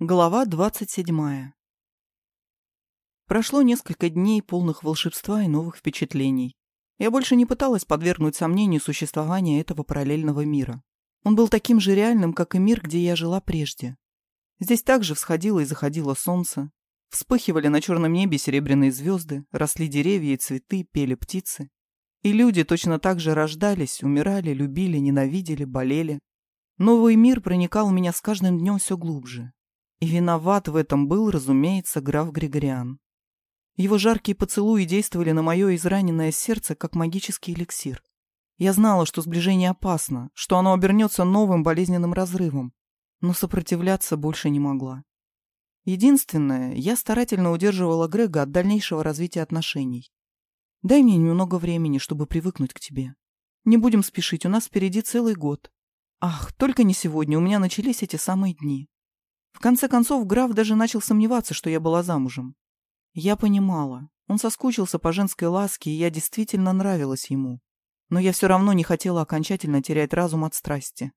Глава двадцать седьмая. Прошло несколько дней, полных волшебства и новых впечатлений. Я больше не пыталась подвергнуть сомнению существование этого параллельного мира. Он был таким же реальным, как и мир, где я жила прежде. Здесь также всходило и заходило солнце, вспыхивали на черном небе серебряные звезды, росли деревья и цветы, пели птицы. И люди точно так же рождались, умирали, любили, ненавидели, болели. Новый мир проникал в меня с каждым днем все глубже. И виноват в этом был, разумеется, граф Григориан. Его жаркие поцелуи действовали на мое израненное сердце, как магический эликсир. Я знала, что сближение опасно, что оно обернется новым болезненным разрывом, но сопротивляться больше не могла. Единственное, я старательно удерживала Грега от дальнейшего развития отношений. Дай мне немного времени, чтобы привыкнуть к тебе. Не будем спешить, у нас впереди целый год. Ах, только не сегодня, у меня начались эти самые дни. В конце концов, граф даже начал сомневаться, что я была замужем. Я понимала. Он соскучился по женской ласке, и я действительно нравилась ему. Но я все равно не хотела окончательно терять разум от страсти.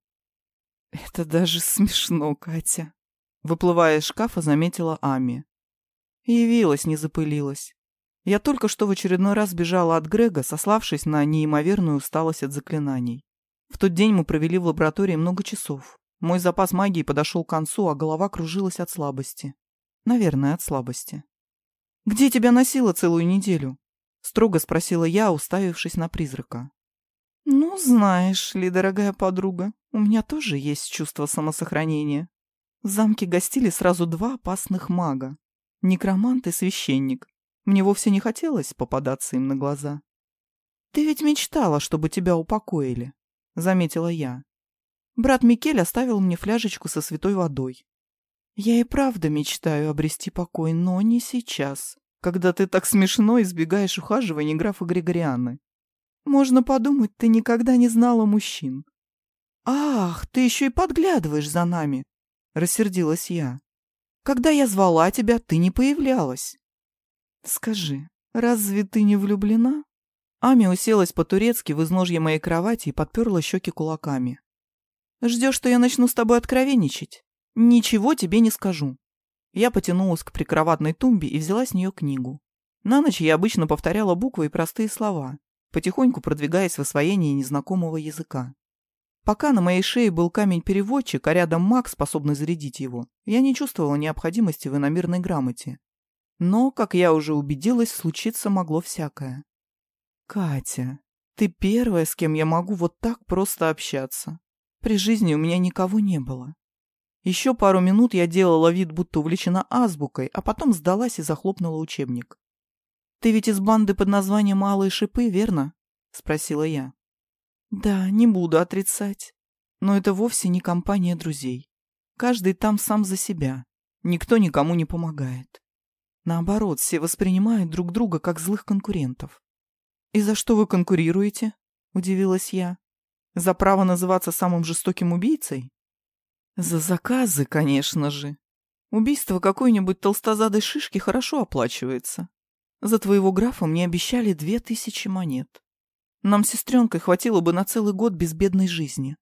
«Это даже смешно, Катя», — выплывая из шкафа, заметила Ами. Явилась, не запылилась. Я только что в очередной раз бежала от Грега, сославшись на неимоверную усталость от заклинаний. В тот день мы провели в лаборатории много часов. Мой запас магии подошел к концу, а голова кружилась от слабости. Наверное, от слабости. «Где тебя носило целую неделю?» — строго спросила я, уставившись на призрака. «Ну, знаешь ли, дорогая подруга, у меня тоже есть чувство самосохранения. В замке гостили сразу два опасных мага — некромант и священник. Мне вовсе не хотелось попадаться им на глаза. «Ты ведь мечтала, чтобы тебя упокоили», — заметила я. Брат Микель оставил мне фляжечку со святой водой. Я и правда мечтаю обрести покой, но не сейчас, когда ты так смешно избегаешь ухаживаний графа Григорианы. Можно подумать, ты никогда не знала мужчин. Ах, ты еще и подглядываешь за нами, рассердилась я. Когда я звала тебя, ты не появлялась. Скажи, разве ты не влюблена? Ами уселась по-турецки в изножье моей кровати и подперла щеки кулаками. Ждешь, что я начну с тобой откровенничать? Ничего тебе не скажу. Я потянулась к прикроватной тумбе и взяла с нее книгу. На ночь я обычно повторяла буквы и простые слова, потихоньку продвигаясь в освоении незнакомого языка. Пока на моей шее был камень-переводчик, а рядом маг, способный зарядить его, я не чувствовала необходимости в иномирной грамоте. Но, как я уже убедилась, случиться могло всякое. «Катя, ты первая, с кем я могу вот так просто общаться. При жизни у меня никого не было. Еще пару минут я делала вид, будто увлечена азбукой, а потом сдалась и захлопнула учебник. «Ты ведь из банды под названием «Алые шипы», верно?» — спросила я. «Да, не буду отрицать. Но это вовсе не компания друзей. Каждый там сам за себя. Никто никому не помогает. Наоборот, все воспринимают друг друга как злых конкурентов. «И за что вы конкурируете?» — удивилась я. За право называться самым жестоким убийцей? За заказы, конечно же. Убийство какой-нибудь толстозадой шишки хорошо оплачивается. За твоего графа мне обещали две тысячи монет. Нам с сестренкой хватило бы на целый год безбедной жизни.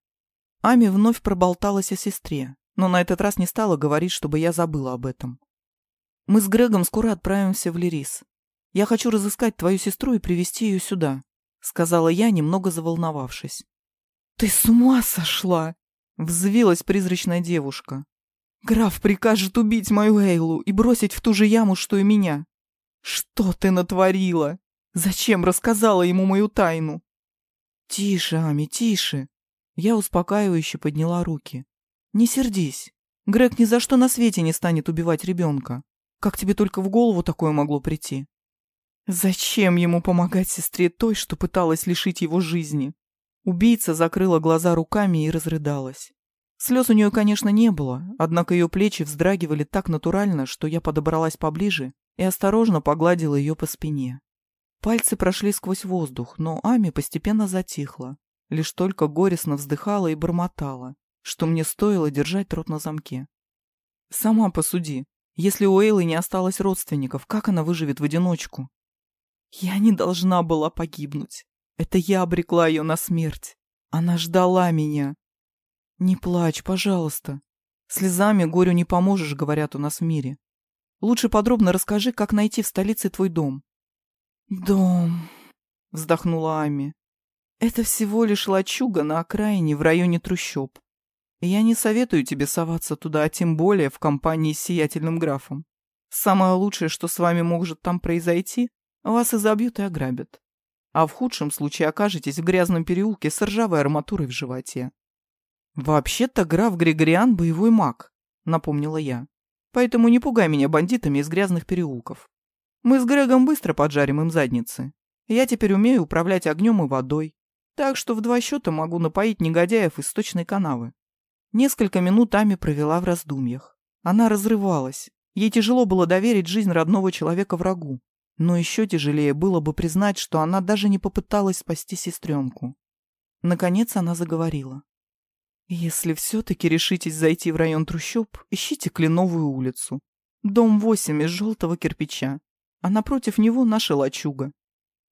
Ами вновь проболталась о сестре, но на этот раз не стала говорить, чтобы я забыла об этом. Мы с Грегом скоро отправимся в Лерис. Я хочу разыскать твою сестру и привести ее сюда, сказала я, немного заволновавшись. «Ты с ума сошла!» — взвилась призрачная девушка. «Граф прикажет убить мою Эйлу и бросить в ту же яму, что и меня. Что ты натворила? Зачем рассказала ему мою тайну?» «Тише, Ами, тише!» Я успокаивающе подняла руки. «Не сердись. Грег ни за что на свете не станет убивать ребенка. Как тебе только в голову такое могло прийти?» «Зачем ему помогать сестре той, что пыталась лишить его жизни?» Убийца закрыла глаза руками и разрыдалась. Слез у нее, конечно, не было, однако ее плечи вздрагивали так натурально, что я подобралась поближе и осторожно погладила ее по спине. Пальцы прошли сквозь воздух, но Ами постепенно затихла, лишь только горестно вздыхала и бормотала, что мне стоило держать рот на замке. «Сама посуди. Если у Эйлы не осталось родственников, как она выживет в одиночку?» «Я не должна была погибнуть. Это я обрекла ее на смерть. Она ждала меня. Не плачь, пожалуйста. Слезами горю не поможешь, говорят у нас в мире. Лучше подробно расскажи, как найти в столице твой дом. Дом, вздохнула Ами. Это всего лишь лачуга на окраине в районе трущоб. Я не советую тебе соваться туда, а тем более в компании с сиятельным графом. Самое лучшее, что с вами может там произойти, вас изобьют и ограбят. А в худшем случае окажетесь в грязном переулке с ржавой арматурой в животе. «Вообще-то граф Григориан — боевой маг», — напомнила я. «Поэтому не пугай меня бандитами из грязных переулков. Мы с Грегом быстро поджарим им задницы. Я теперь умею управлять огнем и водой, так что в два счета могу напоить негодяев из сточной канавы». Несколько минут Ами провела в раздумьях. Она разрывалась. Ей тяжело было доверить жизнь родного человека врагу. Но еще тяжелее было бы признать, что она даже не попыталась спасти сестренку. Наконец она заговорила. Если все-таки решитесь зайти в район трущоб, ищите Кленовую улицу. Дом 8 из желтого кирпича, а напротив него наша лачуга.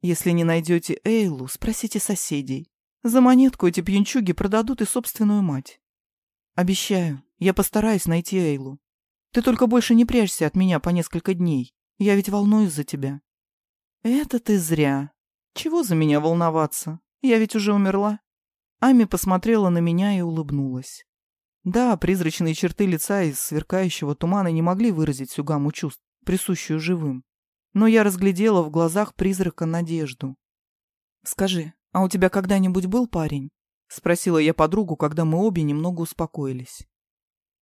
Если не найдете Эйлу, спросите соседей. За монетку эти пьянчуги продадут и собственную мать. Обещаю, я постараюсь найти Эйлу. Ты только больше не прячься от меня по несколько дней. Я ведь волнуюсь за тебя. Это ты зря. Чего за меня волноваться? Я ведь уже умерла. Ами посмотрела на меня и улыбнулась. Да, призрачные черты лица из сверкающего тумана не могли выразить всю гамму чувств, присущую живым. Но я разглядела в глазах призрака надежду. «Скажи, а у тебя когда-нибудь был парень?» — спросила я подругу, когда мы обе немного успокоились.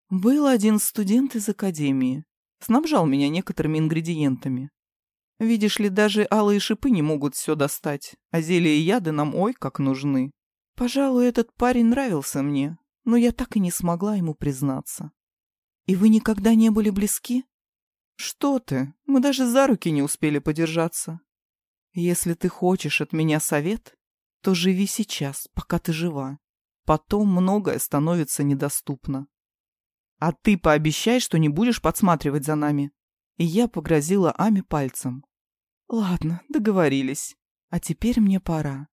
«Был один студент из академии. Снабжал меня некоторыми ингредиентами. Видишь ли, даже алые шипы не могут все достать, а зелья и яды нам ой как нужны. Пожалуй, этот парень нравился мне, но я так и не смогла ему признаться. И вы никогда не были близки? Что ты, мы даже за руки не успели подержаться. Если ты хочешь от меня совет, то живи сейчас, пока ты жива. Потом многое становится недоступно. А ты пообещай, что не будешь подсматривать за нами. И я погрозила Ами пальцем. Ладно, договорились. А теперь мне пора.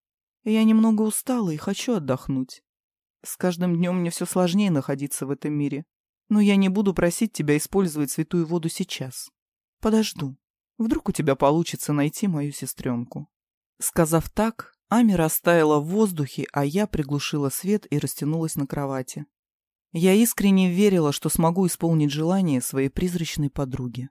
Я немного устала и хочу отдохнуть. С каждым днем мне все сложнее находиться в этом мире. Но я не буду просить тебя использовать святую воду сейчас. Подожду. Вдруг у тебя получится найти мою сестренку. Сказав так, Ами растаяла в воздухе, а я приглушила свет и растянулась на кровати. Я искренне верила, что смогу исполнить желание своей призрачной подруги.